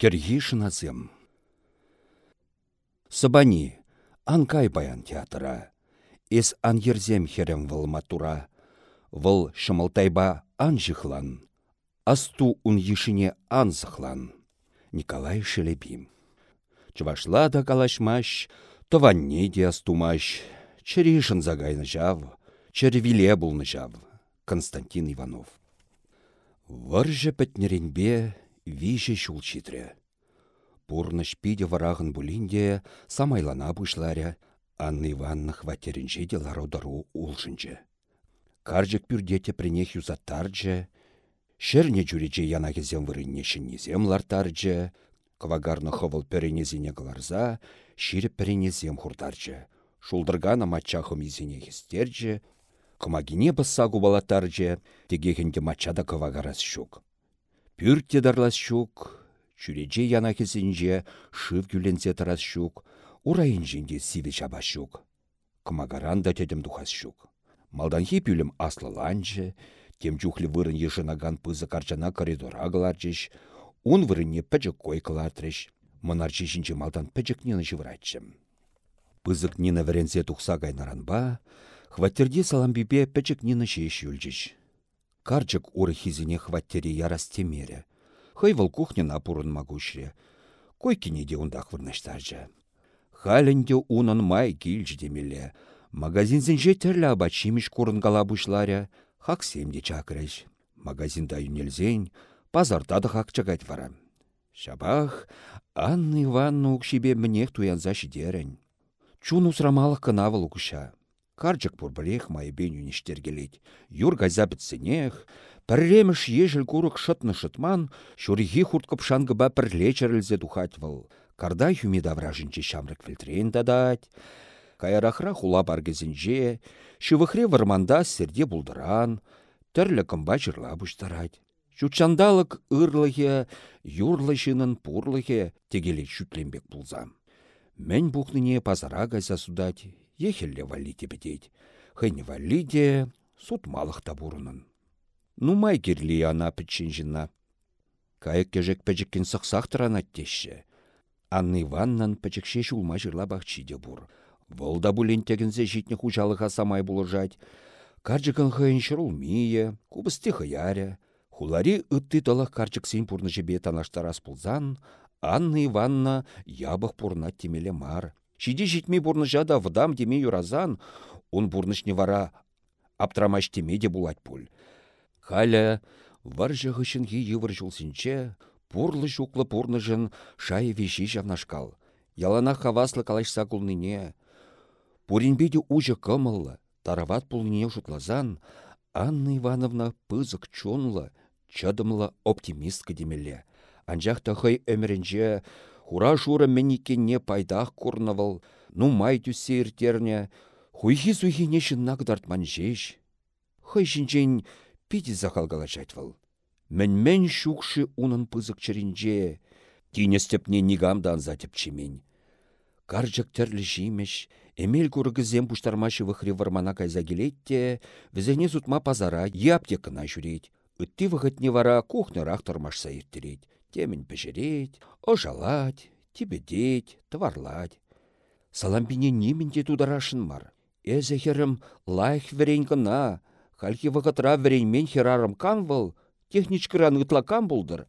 Керхи шыназем. Сабани, анкай баян театра. Эс ан ерзем херем вăл матура. Вăл шымылтайба ан жихлан. Асту ун ешине ан зыхлан. Николай Шелепим. Чывашла да калашмаш, тованне де астумаш. Черешін загайны жав, червиле булны жав. Константин Иванов. Варжы пәтнеренбе виже шул читре. Пурныш пиде варағын булинде самайлана бұшларя, Анны Иванна хватерінже де лародару улшынче. Каржык пюрдете принех юзаттарджы, Шерне жүреже яна кезем вырынне шиннезем лартарджы, квагарны хывыл перенезіне гларза, ширіп перенезем хурдарджы. Шулдыргана матчахым изіне хестерджі, Кымагине бысса губалатарже, тегехенде мачада кывагарас щук. Пюртте дарлас щук, чүреже яна кезінже шыв гюлензе тарас щук, урайын жинде сиве чаба щук. Кымагаран да тедем духас щук. Малданхи пюлем аслыланжы, тем чухлі вырын ешынаган пызы карчана коридора кыларчыш, ун вырынне пәчік кой кылартрыш, мынарчы жинче малдан пәчік нені жывратчым. Пызык нені віренсе тухса кайнаранба, Хваттерде саламбипе пәчік нені шеш юлчыш. Карчык уры хизине хваттере ярас темере. Хыйвыл кухнена пурын магушре. Кой кенеде ундақ вырнаштаржы. Халенде унын май килчі демеле. Магазинзен терлі абачимиш курынгала бушларя. Хак семде чакрыш. Магазинда пазарда да хак чагать вара. Шабах, Анна Ивановна укшибе мнех туянза шидерен. Чун усрамалық кынавыл укыша. Карчык пурбірех майбен юништергелет. Юр газа бітсенех, пірреміш ежіл курық шытны шытман, шурихи хурткып шангыба пірле чарылзе духатвыл. Карда юмида вражынче шамрык фильтрен дадать. Каярахра хула баргезінже, шывыхре варманда серде булдыран, тірлі кымба жырла бұштарать. Чучандалық ырлығы, юрлы жынын пурлығы тегеле шүтленбек бұлзам. Мен бұқныне пазара газа судать, ехелле валите бедеть. Хыне валиде, суд малых табурынын. Ну май кирли ана пітшін жына. Кайык кежек пәжіккен сақсақтыран аттеші. Анны Иваннан пәчікше шулма жырла бақчиде бур. Волда бұлен тегінзе житне хужалыға самай бұлыжать. Карчыкын мие, кубысты хыяря. Хулари ытты талах карчыксен пурны жебе танаштарас пулзан, Анна Иванна ябық пурна темеле мар. Шиде житме бурны жада вдам деме юразан, он бурнышне вара аптрамаш теме де булать пуль. Халя варжы хышынхи йывыр жулсинче, пурлы жуклы пурныжын шай виши жавнашкал. Ялана хаваслы калашса кулныне. Пуринбеде ужы кымыллы, тарават пулныне жутлазан, Анна Ивановна пызык чонлы, чыдымлы оптимистка демеле. Анжақта хый өмірінже хура шура не пайдах курнавал, ну май түсе иртерне, хуйхи суйхине шынна кыдартман жеш. Хый жінжен пиди захалгала жатвал. Мен-мен шукши унын пызык чыринже, тинестепне нигамдан затеп чимень. Каржак терлі жимеш, Эмел курыгызем пуштармашы вăхри вармана кайза келетте, візене зутма пазара е аптекына жүрет. Үтті вғытне вара кухнырах тұрмашса ирттерет. Темін пешерет, ожалать, тибедет, тварлать. Саламбине немінде тударашын мар. Эзе херім лайх верен кына, хальхи вғытра веренмен херарым кан выл, техничкыран ытлакан булдыр.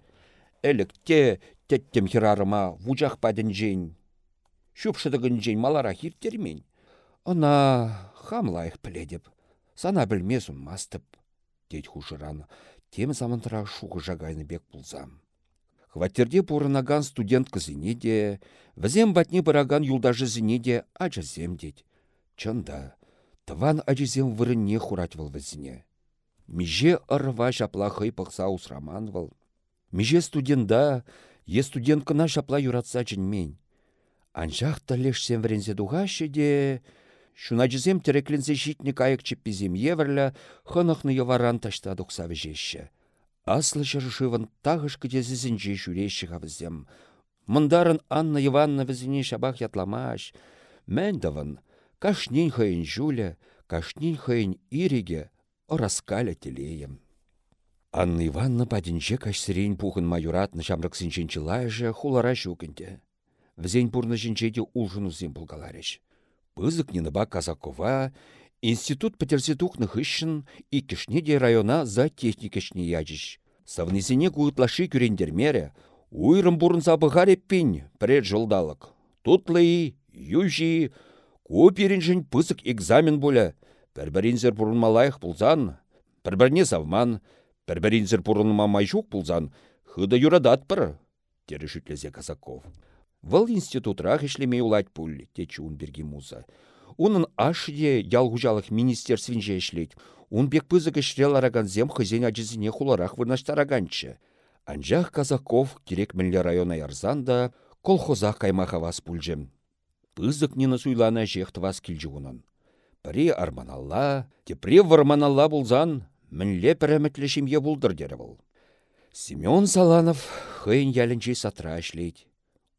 Элік те теттем херарыма вучах паден жен. Шупшыдығын жен малара хиртермен. Она хамлайық піледіп, сана білмесім мастып, дед хушыраны, тем замантыра шуғы жағайны бек бұлзам. Хваттерде пурынаган студент кызыне де, візем батне бұраган юлдажы зіне де ажызем дед. Чында, тыван ажызем вырынне хуратвал візіне. Меже ырва жапла хый пықса усраманвал. Меже студентда, е студенткына жапла юратса жінмен. Анжақ талешсен врензе дуғашы де, Шуначызем терекленсе житне кайык чеппизем еврлі, хынықны еваран ташта дұқсавы жеші. Аслы жыршывын тағыш кедезізін же жүреші ғавызем. Мұндарын Анна Иванна візіне шабақ ятламаш. Мәндавын, кашнин хайын жүлі, кашнин хайын иреге, ораскаля телеем. Анна Ивановна падінче кашсырен пухын майоратны жамрыксын жінчілайжы хулара жүгінде. Візен бұрны жінчеде улжын узен бұлгаларыш. Пызык неныба Казакова институт пітерсе тухны хыщын и де района за техникішне ячыш. Савнезіне куытлашы күрендермере, уйрым бұрын забығар еппен, пред жылдалық. Тутлы, южи, Куперинжін пысык экзамен болы. Пәрбәрінзір бұрынмалайық бұлзан, пәрбәрне савман, пәрбәрінзір бұрынма майжук бұлзан, хыда юрадат бір, тері шүтлезе Казаков. Вăл институтрах ишлемей улать пуль, течі муза. Унын ашыде ялгужалық министерствінже ішлет. Ун бек пызык ішрел араганзем хызен ажызіне хуларах вырнаштараганчы. Анжақ Казаков керек мінлі района ярзанда колхозах каймахавас пульжем. Пызык нені суйлана жехтвас килжі унын. Пірі арманалла, тепре варманалла бұлзан, мінле пірәмітлішімге бұлдыр дері. Семен Саланов хыйын ялінчей сатра ішлейд.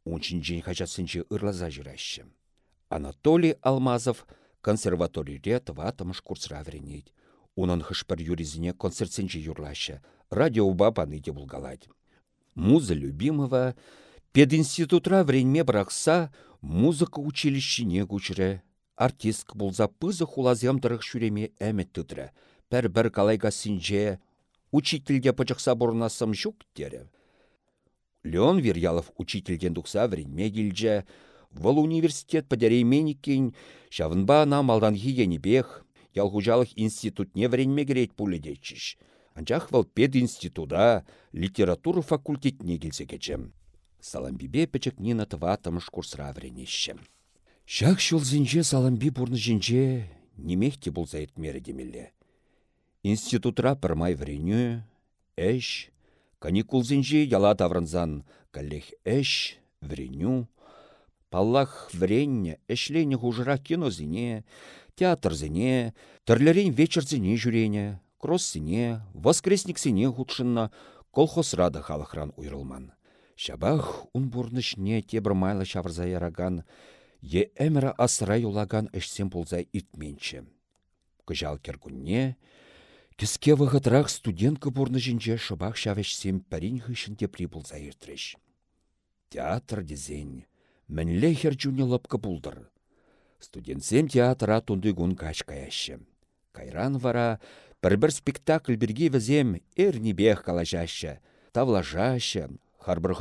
Унчинчен хачатсынче ырлаза. Анатолий Алмазов консерваторире тыватымыш курсра вренейд. Унын хышпір юризіне концертсенче юрлашы, радиоба паныде булгалать. Муза любимого пединститутра вренме брақса, музыка училищине күчірі. Артистк болза пызы хулазем дырық шүреме әмет түдірі. Пәр-бір калайға синже, учительде пычықса бұрнасым жүк дері. Леон Верьялов учительден дұқса вренме келже, Вăл университет пӹдерейменіккен, шавынба ана малдан бех, ялгужалық институтне вренме керет пуледетчіш. Анчах вăл пед института, литература факультетне келсе кечем. Саламбибе пӹчӹк нина тыватымыш курсра вренещем. Шак зинже саламби бурны жинже немехте болса етмері демелі. Институтра пырмай вреню, әш, каникул зинже яла таврынзан, каллех әш, вреню, Паллах вренне, эшлене хужыра кинозине, театрзине, тірлерен вечерзине жүрене, кроссине, воскресниксине худшынна, колхозрада халықран уйрылман. Шабах унбурнышне тебір майлы шавырза яраган, е әмірі асыра юлаган әшсен пулза итменче. Кыжал кергунне, кіске студентка бурны жінже шабах шавешсем пәрін тепри пулза иртреш. Театр дизень, Мәнле херчуне лапка пулдыр. Студентсем театра тунды гун кач Кайран вара бір-бір спектакль бірге візем бех калажашы, тавлажашы, харбір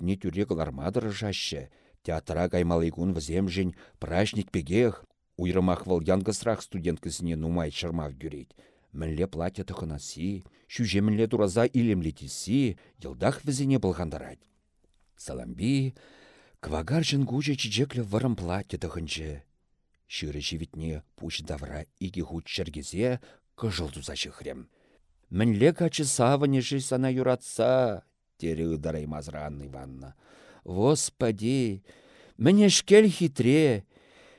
не тюре калармадыр жашы, театра каймалайгун візем жын праздник пегех, уйрымақ вал янгысрақ студент кізіне нумай шырмав гюрейд. Мінле платья тұхынаси, шүже мінле тураза илемлетесі, елдах візіне бұлғандарад. Саламби, Квагаржын гуже чичеклі варым платье тұхынчы. Шүрі живітне пуч давра игі худ чергезе кыжыл туза чыхрем. Мінле качы савыне жи сана юратса, тері ыдарай мазранны Иванна. Господи, міне шкел хитре,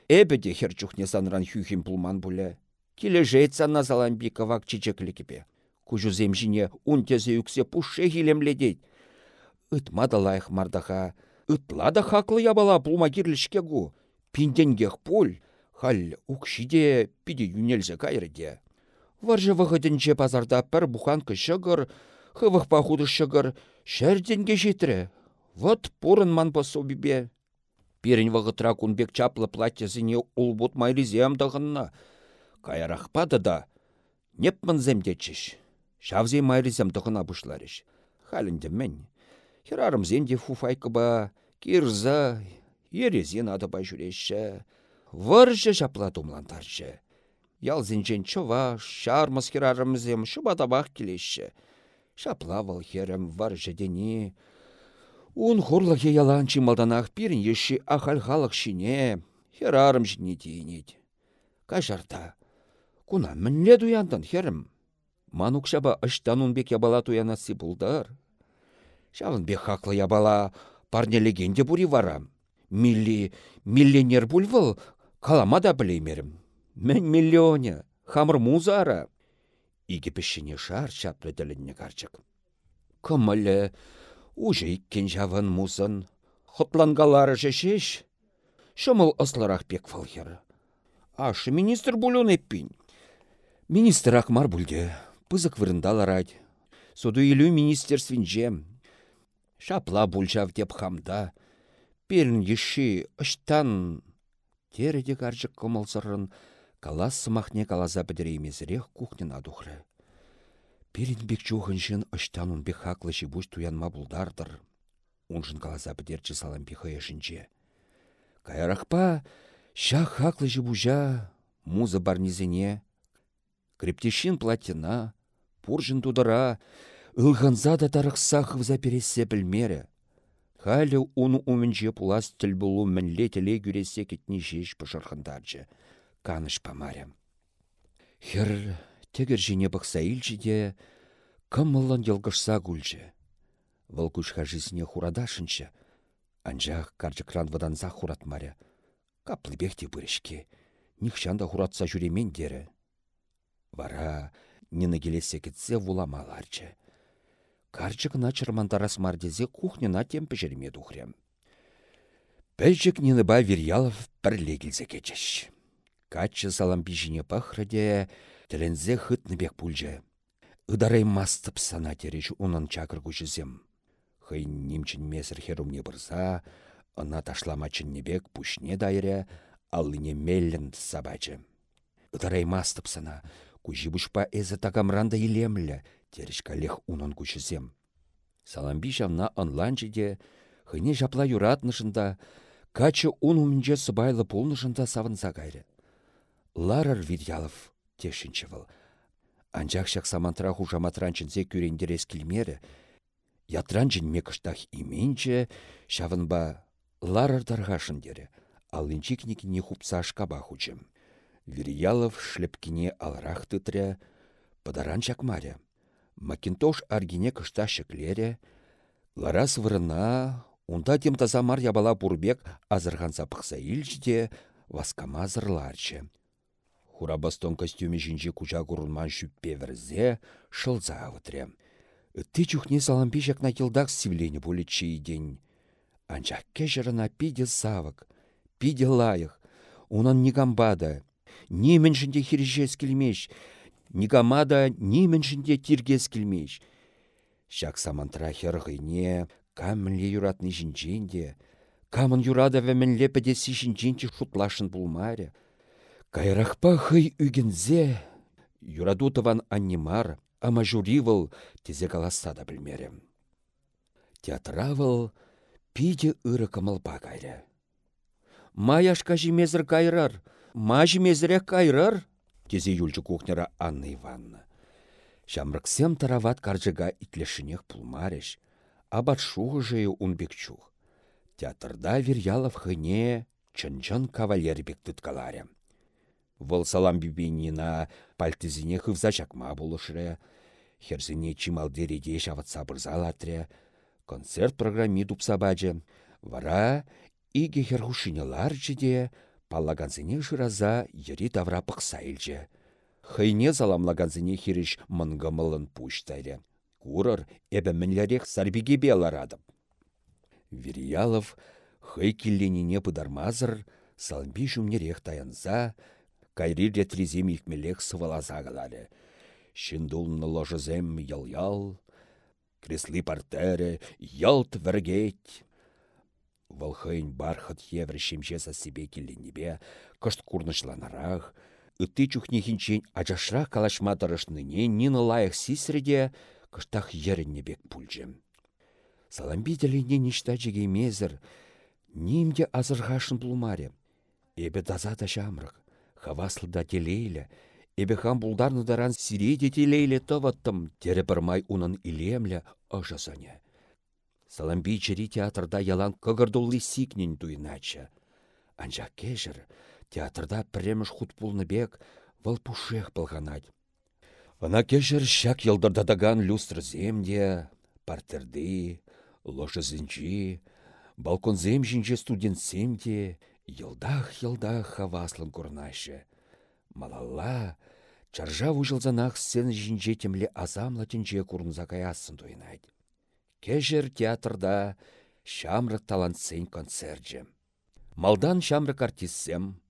эбеде херчухне санран хюхим пулман буле. Кележет санна заламби кавак чичеклі кепе. Кужу земжине унтезе юксе пуше хилемледет. Ытмада лайх мардаха, Ытла да хаклы ябала пулма кирлішке гу. Пинденгех пуль, хал укшиде пиде юнелзе кайрыде. Варжы вғыдінче пазарда пір буханка шығыр, хывық пахуды шығыр, шәрденге жетірі. Вот пурын ман пособибе. Пирін вғытра кунбек чаплы улбут майризем дағынна. Кайрақпады да, неп земдечіш. Шавзе майризем дағына бұшларыш. Халінде мен. Херарым зенде фуфайкы ба, Кирза, ерезен адыба жүреші. Выржы жапла тумлантаршы. Ял зінжен чова, шармыз херарымызем шыбатабақ келеші. Шапла вал херім варжы дені. Ун хурлығы яланчы малданақ пирін еші ахал халық шине, херарым жіне дейінет. Кажарта, куна мінле дуяндын херім. Манук шаба ұштан бек ябала туянасы бұлдар. Шавын бек хақлы ябала, парне легенде бури вара. Милли, миллионер бульвал, каламада білеймерім. Мен миллионе, хамыр музара. Иге пішіне шар шаплы ділінне карчык. Кымылы, уже иккен жавын музын, хотлангалары жешеш. Шымыл ысларақ пек фалхер. Ашы министр булон эппин. Министр акмар бүлде, пызык вырындаларад. Суду илю министерствинже. Шапла бульжав деп хамда. Перін еші ұштан. Тереде каржық комылсырын, калас сымахне калаза бідіреймезірек кухнена дұхры. Перін бек жуғын ұштан ұн бек хаклы жибуш туянма бұлдардыр. Унжын калаза бідерчі салам бек ешінже. Кайрақпа, шақ хаклы жибужа, муза барнизене, крептешін платина, пуржын тудыра, ылғанза да тарықсақ вза пересе білмері. Халі уны умінже пулас тіл бұлу мінле тіле күресе кетні жеш пұшырхындаржы. Каныш памарям. Хер тегір жіне бұқса илжі де, кымылын елгішса гүлжі. Выл күшқа жизіне хурадашыншы. Анжақ каржыкран ваданза хуратмаря. Каплыбекте бұрышке. Нихшанда хуратса жүремен дері. Вара, нені келесе кетсе вуламаларчы. Карчыкна чырмандарас мардезе кухнена темпі жерме духрем. Пәлчік ба Вирьялов пірле келсе кечеш. Качы салам бижіне пахраде, тілінзе бек пульже. Ыдарай мастып сана тереш унын чакыр күшізем. Хый немчін месір херумне бұрса, ына ташламачын небек пушне дайре, алыне меллін сабачы. Ыдарай мастып сана, күжі бұшпа әзі тагамранда елемлі, Терешкалех унын күшізем. Саламби жамна онланчиде, хыне жапла юратнышында, качы ун умінже сыбайлы пулнышында савынса кайры. Ларар Видялов тешінші выл. Анжақ шақ самантыра хужаматранчынзе күрендерес келмері, ятранчын мекіштах именче, шавынба ларар дарғашын дері, ал не хупса шкаба хучым. Вирьялов шлепкине алрах тытря, подаран маря. Макинтош аргине кышта шеклере, ларас вырына, унда тем тазамар ябала бурбек азырғанса пықса илчде, васкама зырларчы. Хурабастон костюме жинжи куча курынман шүппе вірзе, шылза авытре. Ты чухне салампи на йылдақ сивлені болечі день. Анчақ кешіріна пиде савык, пиде лайық, унан нигамбада, немен жінде хиржес келмеш, Никамада ниміншінде тиргес келмейш. Шак самантра херғыне, камінле юратны жінженде, камын юрада вәмінле пәдесі жінженде шутлашын бұлмаре. Кайрақпа хый үгінзе, юрадутыван аннимар, ама журивыл тезе каласса да білмерем. Театравыл пиде ыры кымылпа кайры. Маяшка жимезір кайрар, ма жимезірек кайрар, тезе юлчы кухнера Анна Ивановна. Шамрыксем тарават каржыга итлешінех пулмареш, абат шуғы жайы унбекчух. Театрда Вирьялов хыне чын-чын кавалер бек тұткаларя. Вăл салам бибинина пальтызине хывза чакма булышры, херзине чималдереде шаватса бұрзалатря, концерт программи дупсабаджы, вара иге херхушине ларчыде, Паллаганзине жыраза ери тавра пықса илже. Хыйне заламлаганзине хириш мынгымылын пуштайры. Курыр эбі мінлерек сарбиге беларадым. Вирьялов хый килленіне пыдармазыр, салби жүмнерек таянза, кайри ретризем икмелек сывалаза калары. Шиндулны ложызем ял-ял, креслы партере, ялт вергеть, Вăлхăйн бархат евр çемчеса себе келленнепе, кышт курнышланарах, ытти чухне хинчен ачашрах калашма тырышныне нины лайық сисреде кыштах еріннебек пульчем. Саламби тіліне ништа мезір, нимде азырғашын бұлмаре. Эбе даза да жамрық, хаваслы да телейлі, эбе хам бұлдарны даран сиреде телейлі тываттым, тері бірмай унын илемлі ышасыне. Саламби чери театрда ялан кығырдулы сикнен дуйнача. Анжа кежір, театрда премеш бек, вал пушех пылғанать. Ана кежір шак елдырдадаган люстр земде, партерды, лошы зінчі, балкон зем жінже студент семде, елдах-елдах хаваслын курнашы. Малалла, чаржа вужылзанах сен жінже темле азамла тінже курнза каясын. Кежер театрда шамрык талантсен концерджем. Малдан шамрык артистсем,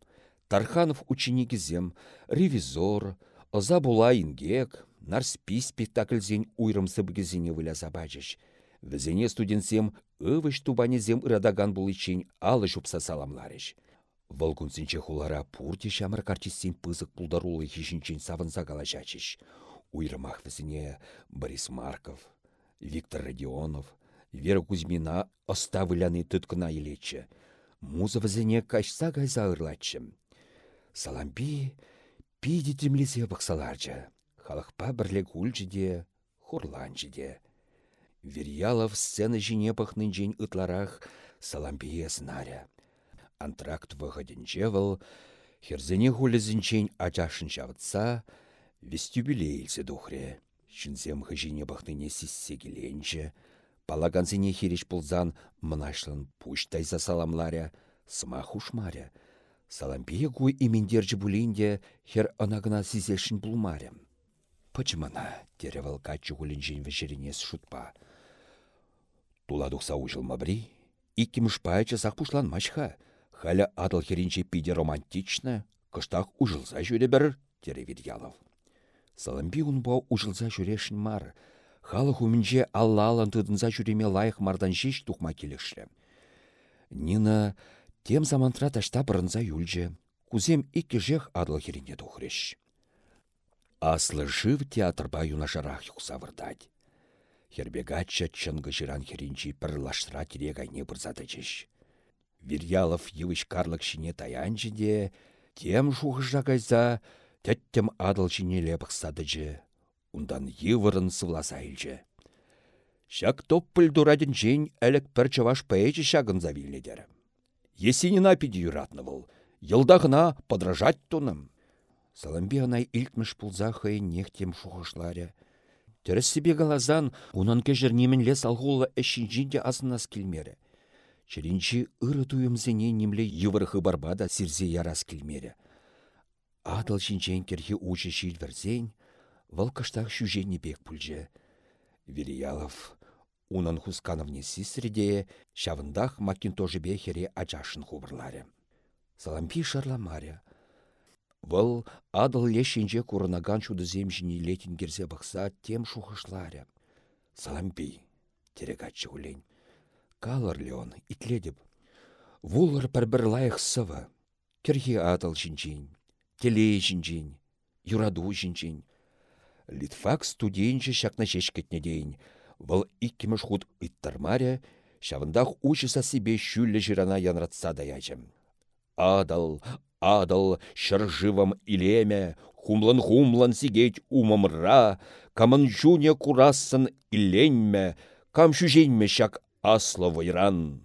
Тарханов ученикізем, ревизор, Ыза була ингек, нарспи спектакльзен уйрымсы бігізіне выляса бачыш. Візене студентсем ывыш тубанезем ырадаган булычын алы жупса саламларыш. Вăлкунсенче хулара пурте çамăр карчистен пызык пулдарулы хишинчен савынса калачачыш. Уйрымах візіне Борис Марков, Виктор Родионов, Вера Кузьмина оставыляны түткіна елечі. Муза візіне кашса гайза ырлатчым. Саламби пиде темлесе бақсаларчы. Халықпа бірле гүлчі де, хурланчы де. Верьялов сцена жіне пахнынчен ытларах саламбие знаря. Антракт выходенче выл, херзене хулезінчен ачашын шавытса, вестюбилейлсе духре. Шынсем хыжине бахныне сиссе келенче, палагансене хереш пулзан мынашлын пуштайса саламларя, сыма хушмаря. Салампие гуй имендерчі булинде хер анагына сизешін булмаря. Пычмана, теревал качы гулінжен вешеренес шутпа. Туладухса ужылма бри, иккім шпайчы сақ пушланмашха. Халя адыл херінче пиде романтична, кыштақ ужылса жүре бір, теревид ялов. Саламби унба ужылса жүрешін мар. Халық умінже аллалан тыдынса жүреме лайық мардан жеш тухма келекшлі. Нина тем замантра ташта бұрынса юльже, кузем икки жех адыл херіне тухреш. Аслы жив театрба юнашарах юқса вырдадь. Хербегачча чынгы жиран херінчи пір лаштыра терегайне бұрзады жеш. Вирьялов йывыш карлык шине таянчы де, тем шухыжа кайса, тәттем адыл шине лепықсадыжы. Ундан йывырын сывласа. Шак топпыл дурадын жен әлік пір чаваш пәйчі шагын завилнедер. Есенина пиді юратны был, йылдағына подражать туным. Саламби анай илтміш пулза хай нехтем шухышларе. Терес себе галазан, унан кежер неменле салғулы әшінжінде асынас келмері. Черинчи ыры туйымзене немле йывырхы барбада сирзе ярас келмері. Адыл шинчен керхи учы шил верзен, валкаштах шүжені бек пүлже. Вильялов унан хускановне сисреде, шавындах макинтожы бехере ачашын хубырларе. Салампи шарламаря. Вăл адыл лешінже курынаган шудызем жіне летін керзе бақса тем шухышларе. Салампи, терегатчы улень. Калыр леон, итледіп. Вулыр пәрбір лайық сывы. Жінжін, жінжін, юраду жінжін. Литфак студенче шакна шешкетне дейін. Вăл иккіміш худ ыттармаре, шавындах учыса себе шүллі жирана янратса даячым. Адал, адал, шыржывам илеме, хумлан-хумлан сигеть умамра, камын жуне курасын иленме, кам шүженме шак аслы вайран.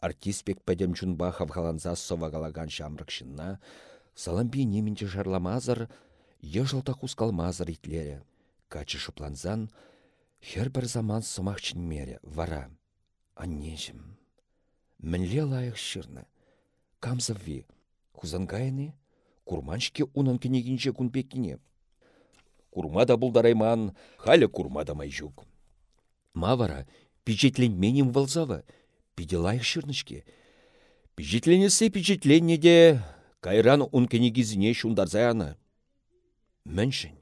Артиспек пәдем чунба хавхаланса совагалаган шамрыкшынна, саламби немінче жарламазыр, ежылта кускалмазыр итлере. Качы шыпланзан, хер бір заман сымақчын мере, вара. Аннежім. Мінле лайық шырны. Камзавви, хузангайны, курманшке унан кенегінше күнпеккіне. Курмада бұлдарайман, халі курмада майжук. Мавара, менем валзава, пиде лайық шырнышке. Пижетленесе пижетленне де, кайран ун кенегізіне шундарзаяны. Міншін,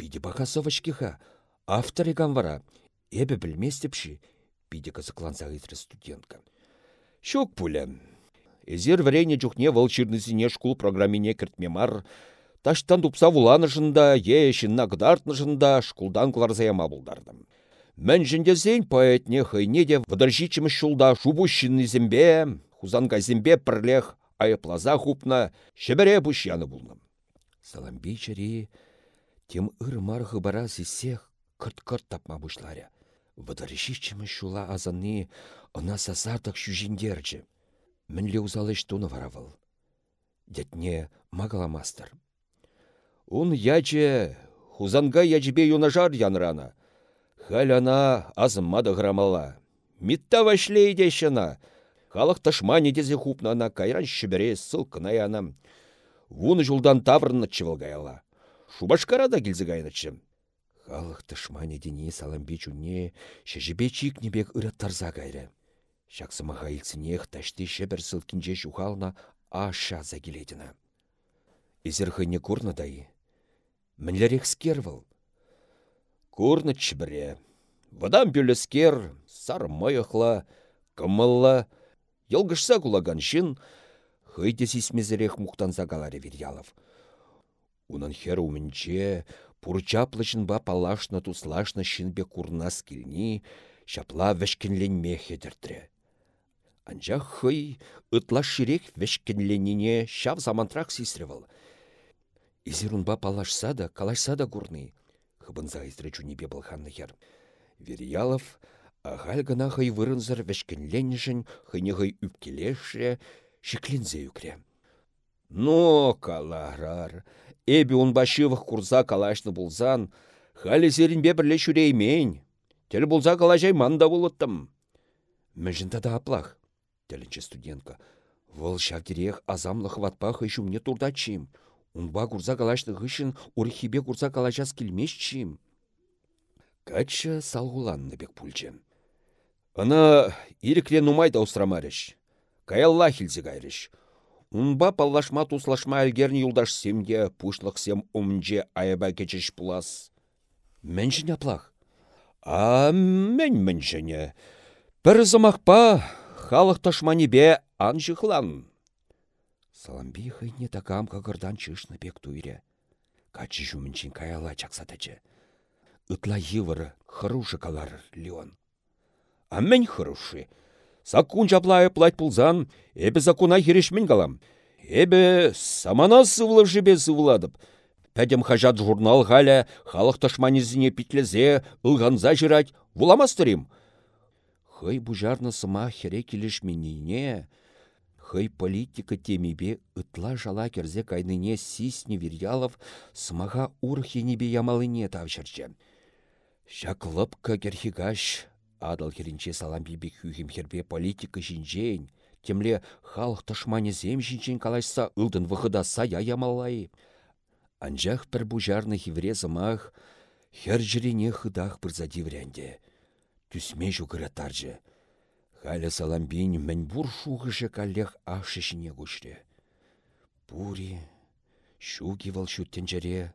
пиде бақасовашкеха, авторы вара, эбі білместепші, пиде қызықланса студентка. Шок пулем, Эзер врене жүхне волчирнысыне шкул программине кіртмемар, таштан тупса вуланышында, ешін нагдартнышында шкулдан кларзаяма бұлдардым. Мен жіндезен поэтне хайне де вадаржичімі шулда шубущинны зембе, хузанга зембе пірлех айыплаза хупна, шебере яны бұлным. Саламбей чари, тем ырмар хыбара сесех кырт-кырт тапма бұшларя. Вадаржичімі шула азаны, она сасартық шүжіндерчі. Мінле узалыш туны варавыл. Дятне магаламастыр. Ун яче, хузанга ячбе юнажар янрана. Халь ана азыммады грамала. Митта вашлейде Халық ташмане дезе хупнана кайран шібере сылкына янам. Вуны жулдан таврны чывылгаяла. Шубашкара да. Халық ташмане дени саламбе чуне, шежебе чикнебек ыраттарза кайры. Шаксымаға илсінех тәшті шебір сылкінже жухална аша загеледіна. Изір хыне дайы. Мінлерек скервыл. Курныч біре. Вадам бюлескер, сар мойықла, кымылла, елгішса кулаганшын, хыйде сисмезірек мұқтанса каларе Вирьялов. Унын хер умінче, пурчаплышын ба палашна туслашна шинбе курнас килни, шапла вешкенленме хедіртірі. Анчах хый ытла ширек вешкенленине шав замантрак сисревал. Изерунба палашса да, калашса да курны. Хыбынса изре чунипе ханны хер. Вериялов, ахаль гына хый вырынзыр вешкенленнішін, хыне хый үпкелешре, шеклензе үкре. Но, каларар, эбі унбашывых курса калашны булзан, халі зерінбе бірле шүреймейн. Тел булза калажай манда болыттым. Мәжінта да аплах, телінче студентка. Вăл çавтирех азамлы хватпах не турда чим. Унба курса калашны хышын урихибе курса калачас килмеш чим. Качча салгуланны бек пульче. Ына ирекле нумай да устрамарыш. Каялла хилзе гайрыш. Унба паллашма туслашма әлгерн юлдаш семге пушлық сем умнже айба кечеш пулас. Мэншін аплах. А мен мэншіне. Бір зымақпа халық ташманебе анжықлан. Саламби хыйне такам кагырдан чышны бек туйре. Качы жүмінчін каяла чаксатачы. Ытла йывыры хырушы калар Леон. А мен хырушы. Сакун жаплайы плать пулзан, эбі закуна херешмен калам. Эбі самана сывлы жібе сывладып. Пәдем хажат журнал халя, халық ташманезіне петлезе, ылғанза жырать, вуламастырым. Хый бужарны сыма хере келешменіне, хый политика темебе ытла жала керзе кайныне сисне Вирьялов сымаға урхенебе ямалыне тавшырчы. Шаклыпка керхигаш, адал херінче салам бибек хюхим хербе политика жинжейн, темле халық тышмане зем жинчен калашса ылдын вғыда сая ямалай. Анжақ бір бұжарны хевре зымақ, хер жирене хыдақ бір задивренде. Түсме жүгіратаржы. Халя саламбин мен бур шуғышы каллех ашышыне күшре. Бури, шуги вал шуттенжере.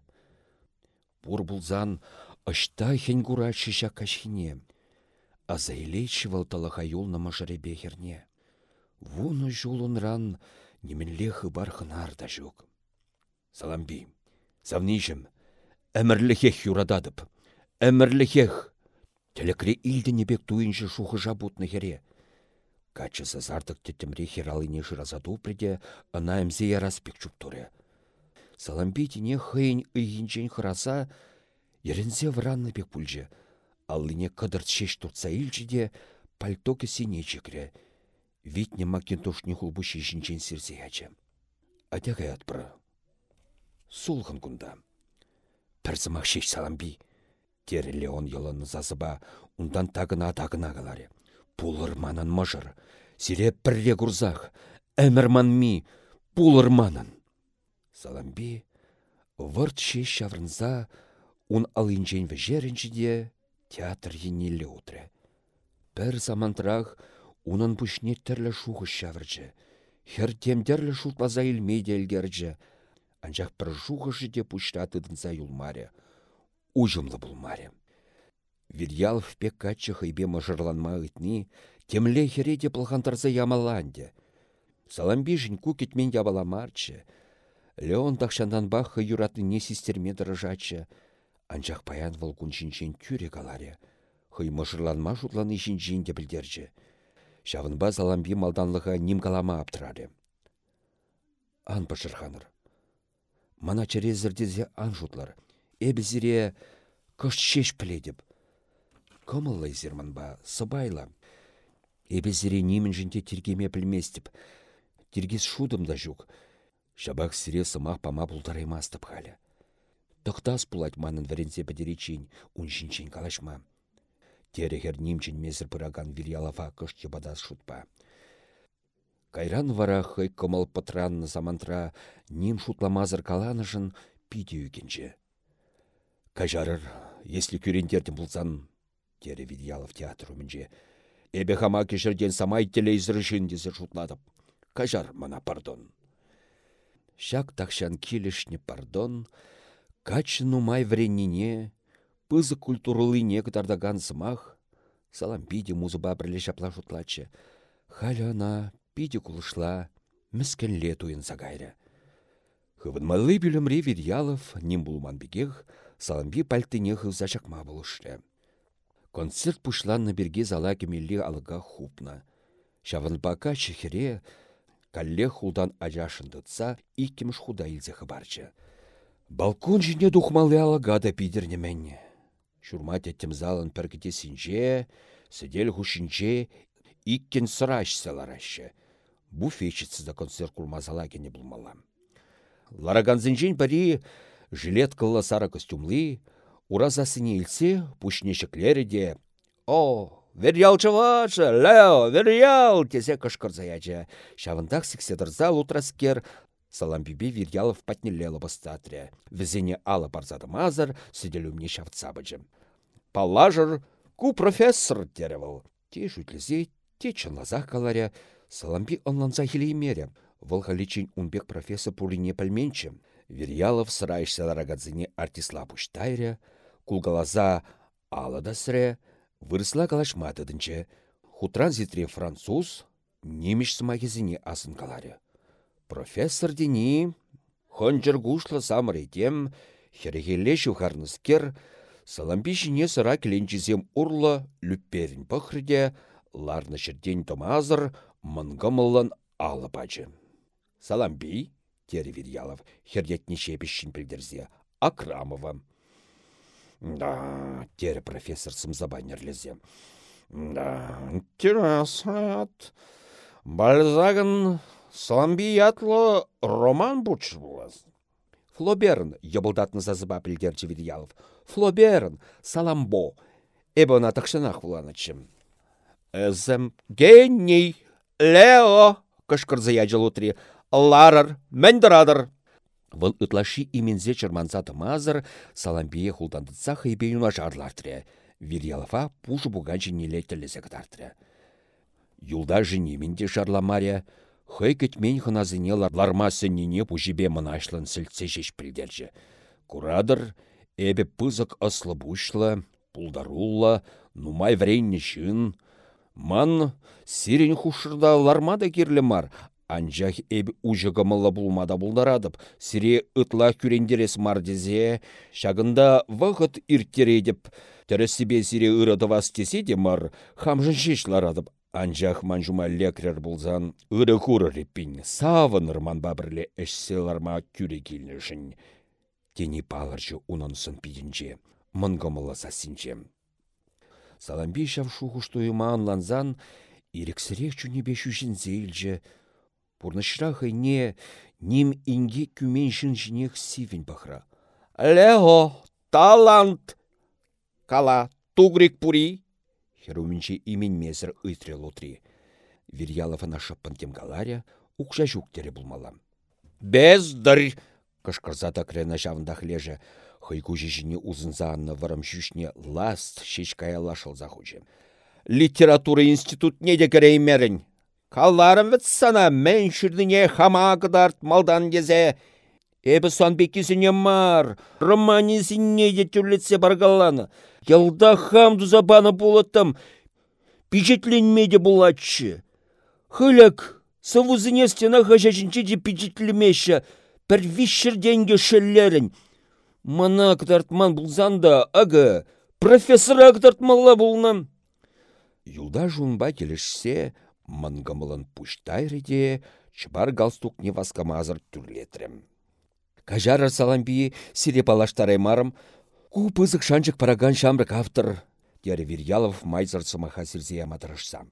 Бур бұлзан Ашта хен кура шиша кашхине. А заилейші валталаха юлна мажаребе херне. Вуны ран неменле хыбар хынарда жүк. Саламби, савнишім, әмірліхех юрададып, әмірліхех. Телекре илді небек туйыншы шухы жабутны хере. Качы зартық тетімре хералыне жыразаду преде, ана әмзе яраспек чуп туре. Саламби тіне хыйын ыйынчен хыраса, Ерензе вранны бек пульже. Аллине кыдырт шеш турца илчиде пальтоке сине чекре. Витне макинтош хулбу шешінчен сирсе ячы. Адягай атпыры. Сулғын күнда. Пірзімақ шеш саламби. Тері Леон йылыны зазыба, ундан тагына тагына каларе. Пулыр манын мыжыр. Сире пірре күрзақ. Әмірман ми. Пулыр манын. Саламби вырт шеш шаврынза, Ун алынчен вежерінчіде театр енелі утре. Пір замантрах унын пүшне тірлі шуғы шавырчы. Хер темдерлі шутлаза илмейде елгерчі. Анчақ бір шуғы жиде пүштатыдынса юлмаре. Ужымлы бұлмаре. Вильялов пек качы хайбе мажырланма ытни, темле хереде пылғантарса ямаланде. Саламбижін күкетмен ябаламарчы. Леон тақшандан бақы юратыне систерме дырыжачы. Анчах паян вăл кунчинчен тюре каларе. Хый мышырланма шутланы шинчен те білдерчі. Шавынба заламби малданлыға ним калама аптыраре. Ан пашырханыр. Мана черезірдезе ан шутлар. Эбі зіре кышт шеш пледіп. Кымыллы зерманба, сыбайла. Эбі зіре нимін жінде тергеме білместіп. Тергес шудым да жүк. Шабақ сире сымақ пама бұлдараймастып халі. Тықтас пулать манын вәренсе бідеречен, уншинчен калашма. Терехер немчен мезір пыраган вильялафа кышчы бадас шутпа. Кайран вара хый кымыл пытранны замантра ним шутламазыр каланышын пиде үкенче. Кажарыр, если күрентерден бұлсан, тере Вильялов театр өмінже. Эбе хама кешірден самай телейзірішін дезір шутладып. Кажар мана пардон. Шак такшан килішні пардон, Качы нумай вреннине, пызы культурылыне кытардаган сымах, салам пиде музыба бірле шапла шутлачы. Халя ана пиде кулышла, міскенле туын загайры. Хывынмалы білімре Вирьялов ним булман бігех, саламби пальтыне хывза шакма болышты. Концерт пушланны берге зала кемелли алыға хупна. Шавынбака чехере, калле хулдан ажашындытса, иккемш худа илзе хыбарчы. Балкон жіне духмалы алыға да пидернеменне. Шурма теттім залын піргіде синже, сідель хушинче, иккен сыраш саларашы. Буфетчицы да концерт курмазала кене булмалам. Лараганзынжен пари жилет кылла сара костюмли, уразасыне илсе пушнешеклері де «О, верял ваша, Лео, верял!» тесе кышкырзаячы. Шавындақ сікседірза лутраскер Саламбибе Вирялов патнелелі бастатря. Візене алы барзады мазыр, сүделімне шавтсабыжы. Паллажыр, ку профессор деревал. Те жүтлізе, те чынлаза каларя, Саламби онланса хилеймере. Волхаличин унбек профессор пулине пальменче. Вирялов сырайшса рагадзине артисла пуштайря, кулгалаза алада сіре, вырысла калашматыдынче. Хутран зитре француз, немеш сымагезіне асын каларя. Профессор дени, хонжыр гушлы самыретем, херегелле шухарныскер, саламби жіне сыра кіленчізем урлы люпперін пөхрде, ларны шерден томазыр, мұнгымылын алы бачы. Саламби, тері Вирьялов, хердетні шепішін білдірзе, Акрамова. Да, тері профессор сымзабайнерлезе. Да, интересат. Бальзагын Саламби ятлы роман бұчыр болас. Флоберн, ебылдатны зазыба пілдерчі Вирьялов. Флоберн, Саламбо. Эбі она тақшынақ бұланычым. Әзім, гений, Лео, кышкырзы ячыл утри. Ларар, мәндірадыр. Вұл ытлаши имензе чырманзаты мазыр, саламбие хулдандытса хайбе юна жарлартыры. Вирьялова пушу буганчы неле тілізе кытартыры. Юлда жынеменде жарламаря, хай кетмен хыназыне ларма сеннене пужибе мынашлын сілтсе жеш білдерже. Курадыр, эбе пызык ыслы бушлы, пулдарулла, нумай вренне. Ман сирен хушырда лармада кирлі мар, Анжах эб ұжығымылы бұлмада бұлдарадып, сире ытла күрендерес мардезе, шагында вағыт ирттередіп, тәрі себе сире ұрыды вастесе де мар, хамжын шешларадып, Анжах манжума лекрер бұлзан ұры құры реппін, савынырман бабірле әшселарма күре келнішін. Тені палыржы ұнынсын пидінже, мұнгымылы сасинже. Саламби шавшу хуштойыма анланзан, ирексірек чүнебе шүшін зейлжі, Пурнышрах не ним инге күменшін жінех сивен бахра. Лего, талант! Кала, тугрик пури! Херумінче имен мезір үйтре лотри. Вирьяловына шыппын темгаларя, укша жүктері бұлмалам. Бездір! Кышқырзата крена жавындақ лежі. Хайку жіне узынзанны варым жүшне ласт шешкая лашыл захучы. Литература институт не де кереймерін. Калларым віт сана мен шүрдіне хама кыдарт малдан кезе. Эбі сон бекесіне мар, романезіне де түрлетсе баргаланы. Ялда хам дузабаны болаттым, пичетленмеде булатчы. Хыляк, сывузыне стена хажачынче де пичетлемеші, пір вишшірденге шеллерін. Мана кыдартман булзанда, ага, профессора кыдартмалла булнам. Юлда жунба келешсе, мынгымылын пуштайрыде, чыбар галстук не васкамазыр түрлетрем. Кажар саламби сире палаштарай марым, ку пызык шанчык параган шамрык автор, дері Вирьялов майзыр сымаха сирзея матырышсам.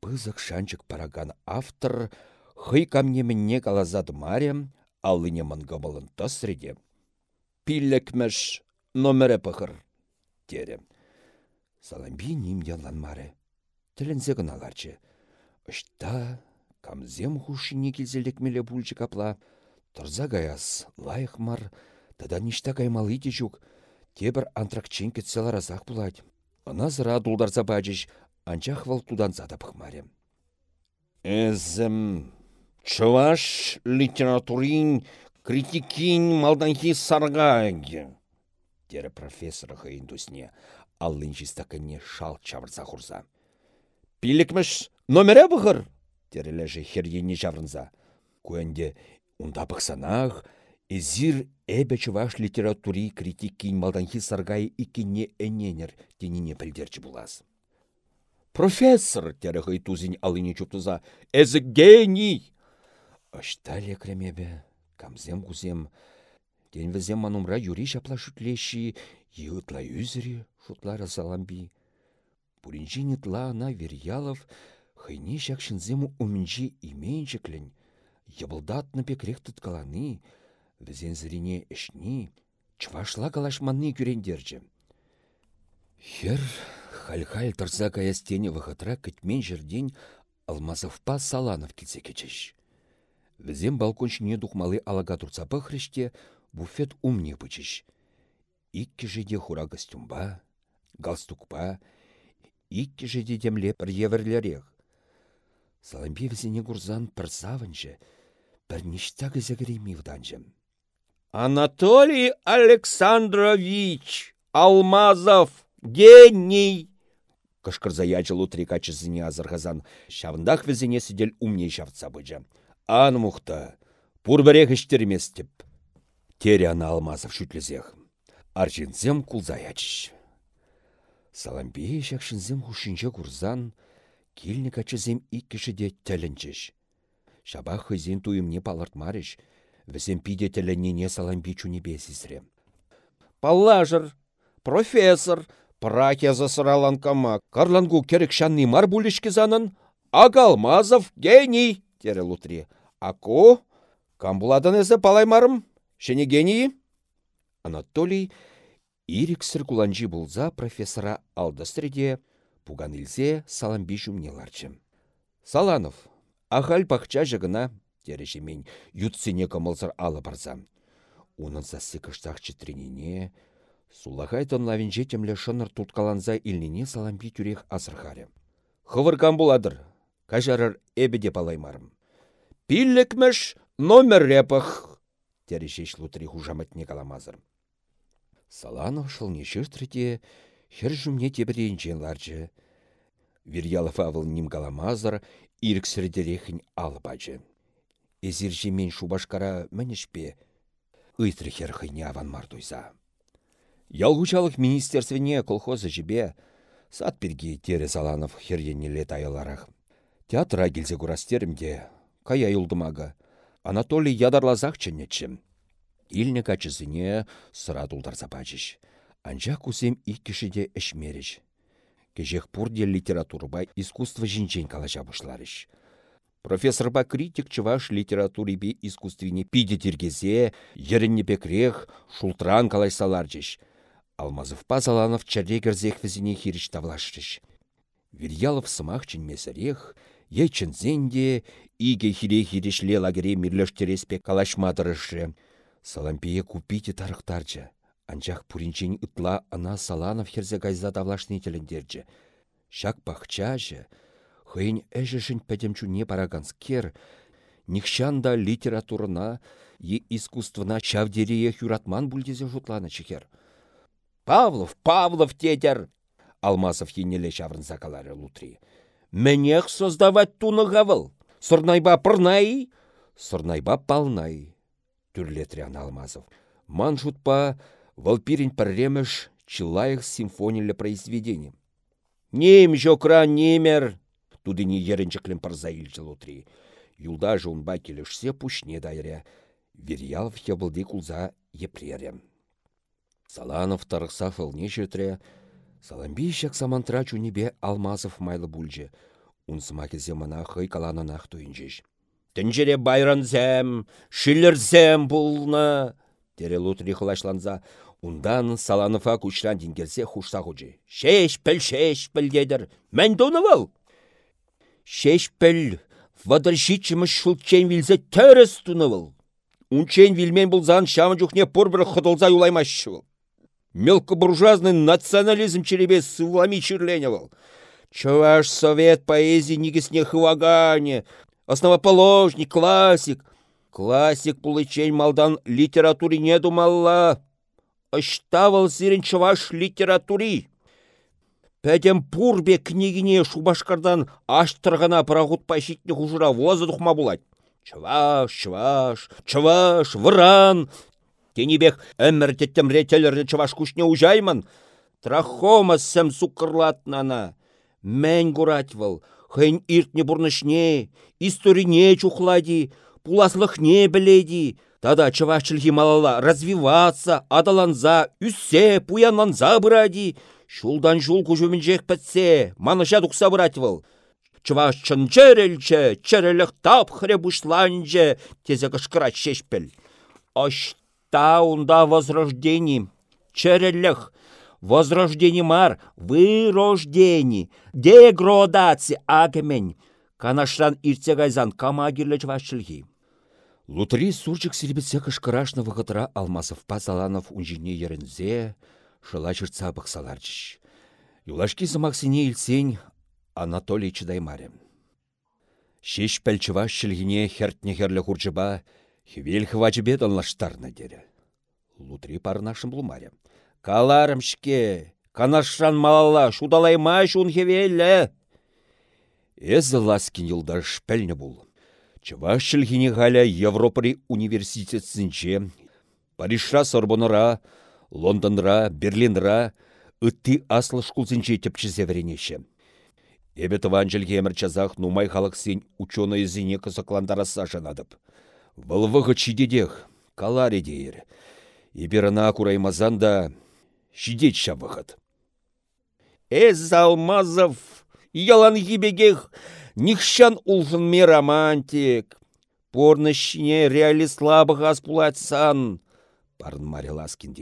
Пызык шанчык параган автор, хый камнеменне калазады марем, алыне мынгымылын тысреде. Пиллекмеш номере пықыр, дері. Саламби ним ялан маре. Тілінзе гыналарчы. Ышта, камзем хушине келзелекмеле пульчы капла. Тұрза гаяс, лайық мар, тада ништа каймалы жүк. Тебір антракчен кетселар азақ бұлайды. Ана зыра дулдарза бачыш, анчах вал тудан зада пықмаре. Эзім, чываш литературин Критикин малданхи саргаги. Тері профессор хыйын тусне. Аллын жистакыне шал чавырса хурса. Пилікміш номере бұғыр? Терележі хердені жаврынса. Куэнде унда бұқсанақ, Эзир эбе чуваш литератури критикин малданхи саргай икине эненер тенине пілдерчі булас. Профессор, терехай тузин алыне чуптуза, эзі гений! Аштале кремебе, камзем кузем, ден візем манумра юри шапла шутлеші, йытла юзері шутлара саламби. Пуринжине тла ана Верьялов, хайне шакшынзему умінжі именчіклін, ябылдатны пекрех тұткаланы, візен зірене ішні, чвашла калашманны күрендерчі. Хер халь-халь тұрса каястене вахытра кітмен жерден алмазовпа саланов келсе кечеш. Візен балконшіне дұқмалы алага тұрса пықрыште буфет умне пычыш. Иккі жеде хура костюмба, галстукпа, иккі жеде демле бір еверлерек. Салампе візене гурзан пір савынчы, бір ништа кізігіреймі вданжым. Анатолий Александрович Алмазов гений! Кышкырза ячыл утри качызыне азырғазан. Шавындақ візіне сидел умне шавтса бұджа. Ан мұхта, пұрбірек іштерместіп. Тере ана Алмазов шүтлізех. Аржинзем кулза ячыш. Саламбей шакшынзем хушинче курзан, килні качызем иккішіде тәлінчіш. Шабах хызин туйымне палартмарыш, Візем пиде тілініне саламбей чунебе сізре. Паллажыр, профессор, праке засыралан кама. Карлангу керек шанны мар булишки занын. Агалмазов гений, тере лутри. Аку, камбуладан эзе палаймарым, шене гений? Анатолий ирик куланжи булза профессора алдастырде, пуган илзе саламби жумнеларчы. Саланов, ахаль пахча жығына терешемен ютсене кымылзыр алы барза. Унын сасы кыштақ читренине, сулахай тонлавинже темле шыныр туткаланза илнине салампи тюрех асырхаре. Хывыркан буладыр, кажарыр эбеде палаймарым. Пиллекмеш номер репах, терешеш лутри хужамытне каламазыр. Саланов шылне шыштырде, хер жүмне тебіренжен ларжы. Вирьялов авыл ним каламазыр, ирксірдерехін албачы. Эзиржемен шубашкара мінішпе, ыйтры херхыне аван мартуйса. Ялгучалық министерствене колхозы жібе, сат бірге тере саланов херенеле. Театра келзе курастерімде, кая юлдымага, Анатолий ядарлазақ ченнетшім. Илне качызыне сыра тулдарса бачыш. Анжа кусем иккішіде әшмеріш. Кежех пурде литературба искусство жинчен калаша бұшларыш. Профессорба критик чываш литературибе искусствине пиде тергезе, ерінне пекрех, шултран калайсалар жеш. Алмазов пазаланов чаррегерзех візіне хиріш тавлашрыш. Вирьялов сымақ чынмесірех, е чынзенде, иге хире хирешле лагере мирлештереспе калашмадырышы. Салампие купите тарықтарчы. Анчах пуринчен ытла ана Саланов херзе гайза тавлашны телендерчі. Шак пахчажы, Хыйн әжішін пәдемчуне параганскер, нихшанда литературына и искусствына чавдерие юратман бульдезе жутланы чехер. Павлов, Павлов тетер! Алмазов енеле шаврын закалары лутри. Менех создавать туны гавыл. Сырнайба пырнай, сырнайба палнай. Түрлетірян Алмазов. Ман жутпа валпирин пірремеш чилаях симфонилі произведением. Нем жокра немер, тудыне еренчіклен парза илчі лутри. Юлда жуынба келішсе пушне дайря. Верьялов ебылды кулза епрере. Саланов тарықса фылне жетре. Саламби шак самантра чунебе алмазов майлы бульже. Унсыма кезе мана хый калананах туинжеш. Байранзем, шиллерзем булна. Тере лутри хылашланза. Ундан Саланова кучран дингерсе хушса хучы. Шеш піл, шеш піл дедір. Мен донывал. Шеш піл, вадыр шитчіміш шулчен вилзе тәріс тунывыл. Унчен вилмен бұлзан шамын жүхне пұр бір қыдылза юлаймашшывыл. Мелкобуржуазный национализм черебе сылами черленевал. Чуваш совет поэзии негесне хывагане, основоположник, классик. Классик пулычен малдан литературине думалла. Ыштавыл сирен чываш литератури. Пәдем пурбе книгине шубашкардан аштырғана парахут пайшитне хужура возы тухма булать. Чываш, чываш, чываш, выран. Тенебек әмір теттім ретелерді чываш күшне ужаймын. Трахома сәм сукырлатнана. Мән выл, хын иртне бурнышне, историне чухлади, пуласлыхне біледи. Тада чывашчылхи малала развиваться, адаланза, үссе, пуянланза бұради. Шулдан жул күжімінжек пәтсе, маныша дұқса бұратвыл. Чывашчын чәрелче, чәрелік тап хре бұшланче, тезе кышкырат шешпіл. Ашта унда возрождение, чәрелік, возрождение мар, вырождение, деградация агмен. Канаштан иртсе гайзан кама кирлі. Лутри сурчик сирбетсе кышкырашны вғытыра алмасов пазаланов унжине ерінзе, шыла чырца бықсаларчыш. Юлашки замақсине илсен Анатолий чыдаймарем. Шеш пәлчыва шілгіне хертне херлі хурчыба, хвел хвачыбе донлаштарна дере. Лутри парнашым булмарем. Каларымшке, канашран малала, шудалайма шун хевелі. Эзі ласкин йылдаш пәлні бұл. Чыва шілгіне ғаля Европари университетсінче, Паришра Сорбонора, Лондонра, Берлинра, ытти аслы шкулсенче тепчізе веренеше. Эбе тыван емір чазах нумай халық сен ученый зіне кысықландараса жанадып. Вылвығы чидедех, каларе дейір. Еберіна кураймазан да шидет шабығыд. Эз алмазов, ялан ебегех, нихшан улжын ме романтик. Порнышне реалист лабыға аспулатсан. Барын Мария Ласкин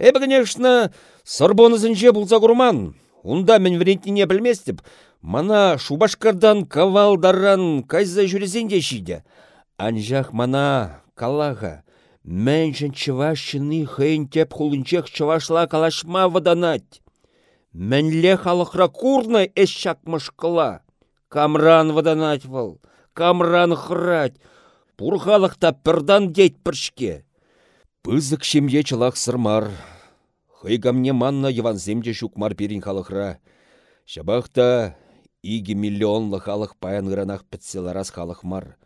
Эбі, конечно, сорбонызынже бұлза күрман. Унда мен врентіне білместіп, мана шубашкардан кавалдаран кайза жүрезенде шиде. Анжақ мана калаға, мәншін чывашыны хейн теп хулынчех чывашла калашма ваданать. Мәнле халықра курна эш шакмышкыла. Камран ваданать камран храть. Пурхалықта пірдан дейт піршке. Пызык шемье чылақ сырмар. Хыйгамне манна еванземде шукмар перин халықра. Шабақта игі миллионлы халық паян ыранақ пітселарас халық мар.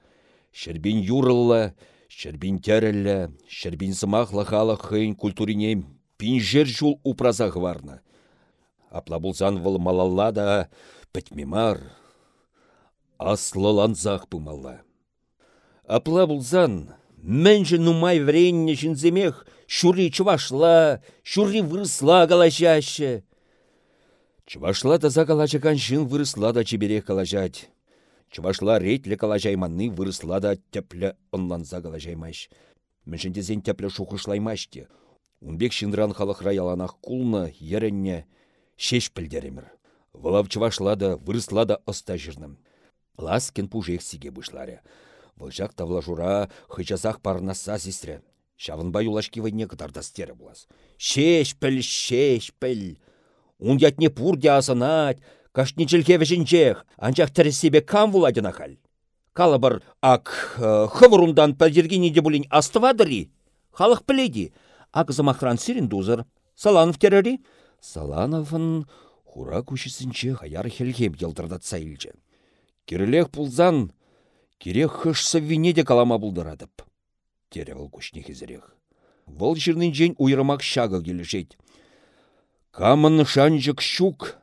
Шербин юрылла, шербин тәрілі, шербин сымақлы халық хыйн культурине пинжер жул упраза варна. Апла бұлзан выл малалла да пітмемар. Аслыланзақ бұмалла. Апла бұлзан Мәнжі нумай вренне жінземех, шури чувашла, шури вырысла калажашы. Чувашла таза калачакан жын вырысла да чеберех калажать. Чувашла рейтлі калажайманны вырысла да тәплі онланза калажаймаш. Мәншіндезен тәплі шухышлаймаште. Унбек шиндран халықра яланақ кулны, еренне, шеш пілдеремір. Вылав чувашла да вырысла да оста жырным. Ласкин пужек сиге бұшлары. Вăлçак тавла жура хычасах парнаса сестре. Шавынба юлашки вайне кытардастері булас. Шеш піл, шеш піл. Ун ятне пурде асанать, кашни челхеве жінчех, анчах тәресебе кам вуладина хал. Калабыр ак э, хывырундан пәлдергені де бұлін астывадыри. Халық. Ак замахран сирин дузыр. Саланов терери. Салановын хура хаяр хелхем елдырдатса илче. Кирилех пулзан Керек хышса вине де калама бұлдырадып. Тере выл күшне кезірек. Выл жирнын жен уйрымақ шағы келешет. Камын шанжық щук,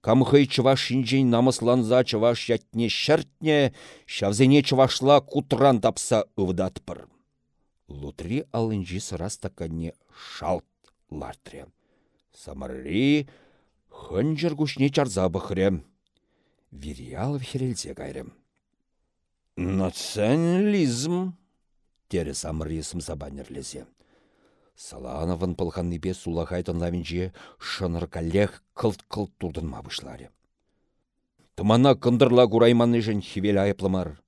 Камхай чываш шинжен намысланза чываш ятне шәртне, шавзене чывашла кутран тапса ывдатпыр. Лутри алынжи сырастаканне шалт лартре. Самарри хынжыр күшне чарза. Вириалов херелзе кайрым. Национализм, тере самырысым сабанерлесе. Салановын пылханнипе сулахайтын лавинче шыныр каллех кылт-кылт турдын мабышларе. Тымана кындырла курайманы жын хивел айыплымар.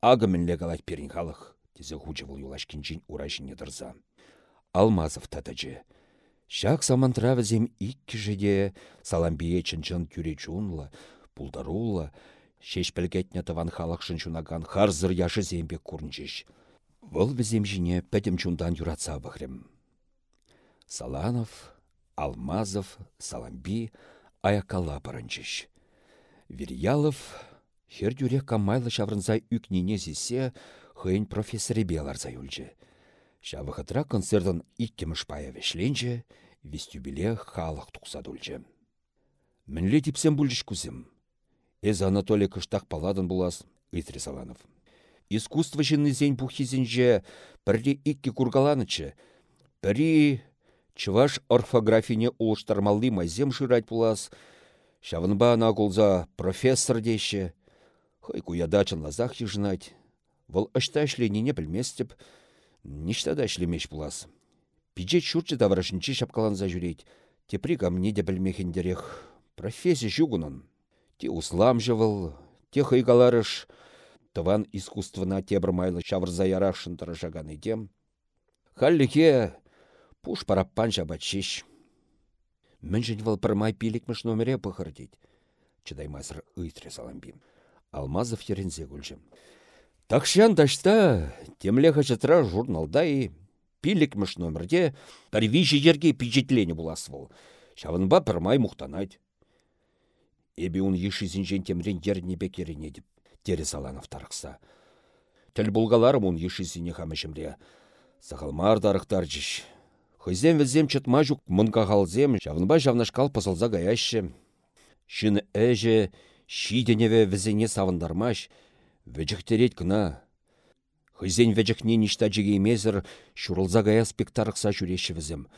Ағы мінле галать перін халық, тезе хучы бұл юлашкинчин урайшыне дырза. Алмазов татачы. Шак самантравызем иккі жеде саламбие чынчын чунла, пулдарула, Шеш пілгетне тыван халықшын чунаган харзыр яшы зембек курнчиш. Вăл візем жіне пәдім чундан юратса вăхрем. Саланов, Алмазов, Саламби аякала паранчиш. Вирьялов хер дюре камайлы шаврынзай үкнене зесе хыйн профессоре беларза юльче. Шавыхытра концертын иккемыш пая вешленче, вестюбиле халық тұқса дульче. Мінле типсем бүлдіш күзім. Эз Анатолий кыштақ паладын булас, Итрі Саланов. Искусство зень бухизінже бірде икки кургаланычы, бірі чываш орфографине улыштармалли майзем шырать булас, Шавынба ана кулза профессор дейші. Хай куядачын лазах ежінать. Вăл ышта не білместіп, ништада ішлемеш булас. Пиже чурчы таврашынчы шапкаланза жүрейт. Тепри камне де. Профессия жугунын. Те услам жывыл, те хайгаларыш. Тыван искусствына тебір майлы шавырза ярақшын тұрышаган едем. Халлике пуш параппан жабатшиш. Міншін вал пірмай пилікміш номере пықырдейд. Чыдай мазыр ұйтре саламбим. Алмазов ерензе күлжім. Такшан дашта темлеха жытра журналда и пилікміш номерде вижі ерге пижетлені булас бол. Шавынба пірмай мұқтанайд. Эбі он ешізінжен темрен еріне бекеріне деп, тері саланов тарықса. Тіл бұлғаларым он ешізіне хамышымре. Сақалмар дарықтар жиш. Хызем візем чытма жүк мұнға қалзем, жавынба жавнашкал пысылза гаяшы. Шын әжі, шиденеве візене савындармаш, вәжіктерет кына. Хызен вәжікне ништа жеге емезір, шурылза гая спектарықса жүреші візем.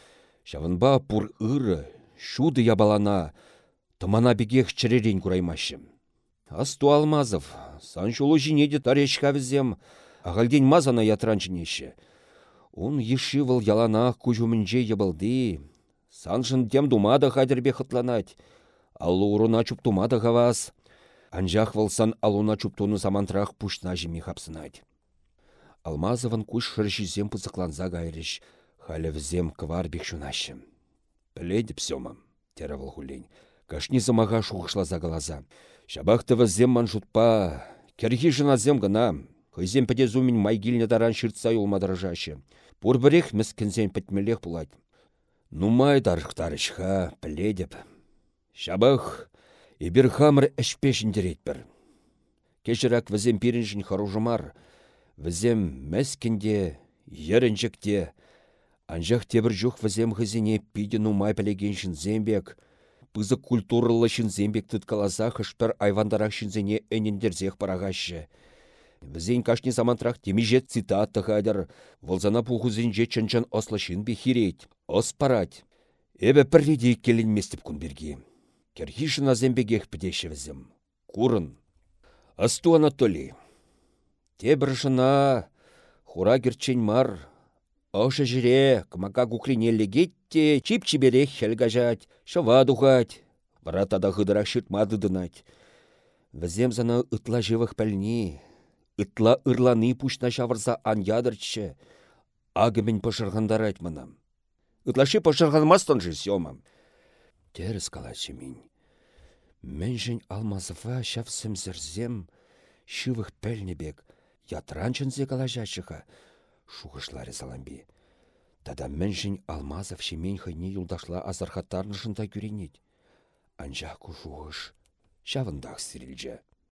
Пұр ыры, шуды ябалана, тымана бігех чіререн күраймашым. Асту алмазов, сан жолу жинеде тарешка візем, ағалден мазана ятран. Он еші вăл яланах кучумменнче йăпăлти. Саншын тем думада хаттерпе хытланать. Аллу уруна чуптумада хавас. Анжах вăлсан алуна чуптуны самантрах пушна жеми хапсынать. Алмазовын куш шыршизем пызыкланса кайрыш. Халевзем квар бекшунашы. Піледі псема, тері вăл Кашни замага шухышласа каласа. Шабахтывы зем маншутпа. Керхи зем гына. Хызем пәде зумин майгилне таран шыртса юлмадыржашы. Пурбірех міскінсен пітмелех бұлайды. Нумай дарықтарышха, піледіп. Шабах, ибір хамыр әшпешін дерет. Кешірак візем пирінжін харужымар, візем мәскінде, ерінжікте, анжақ тебір жүх візем хызіне пиді нумай пілегеншін зембек, пызы культуралы шын зембек тұткаласа хышпір айвандарақ шынзене әнендерзех парағашы. Візен кашни самантрах темежет цитата хадыр. Волзана пухузинже чынчын ослышын. Ос парать. Эбе пірреде келін местіп күнберге. Керхишін азембегех пдеші візім. Курын. Асту Анатолий. Тебір жына хура керчен мар. Ошы жире, кымака кукрине легетте, чип чиберех хелгажать, шава духать. Вратада хыдырах шыртмады дынать. Візем зана ытла живых пәлні, Ытла ырланы пушна шавырса ан ядырчче. Агымен пышырғандар айтманам. Ытлашы пышырғанмастан жы сёмам. Теріс калачы мин. Мен жын алмазыва шав сімзірзем, шывых пәлнебек, шуғышлары саламби. Тада мен жын алмазов шемен хайне юлдашла азархаттарнышында күренет. Анжақ күшуғыш, шавындақ сирілже.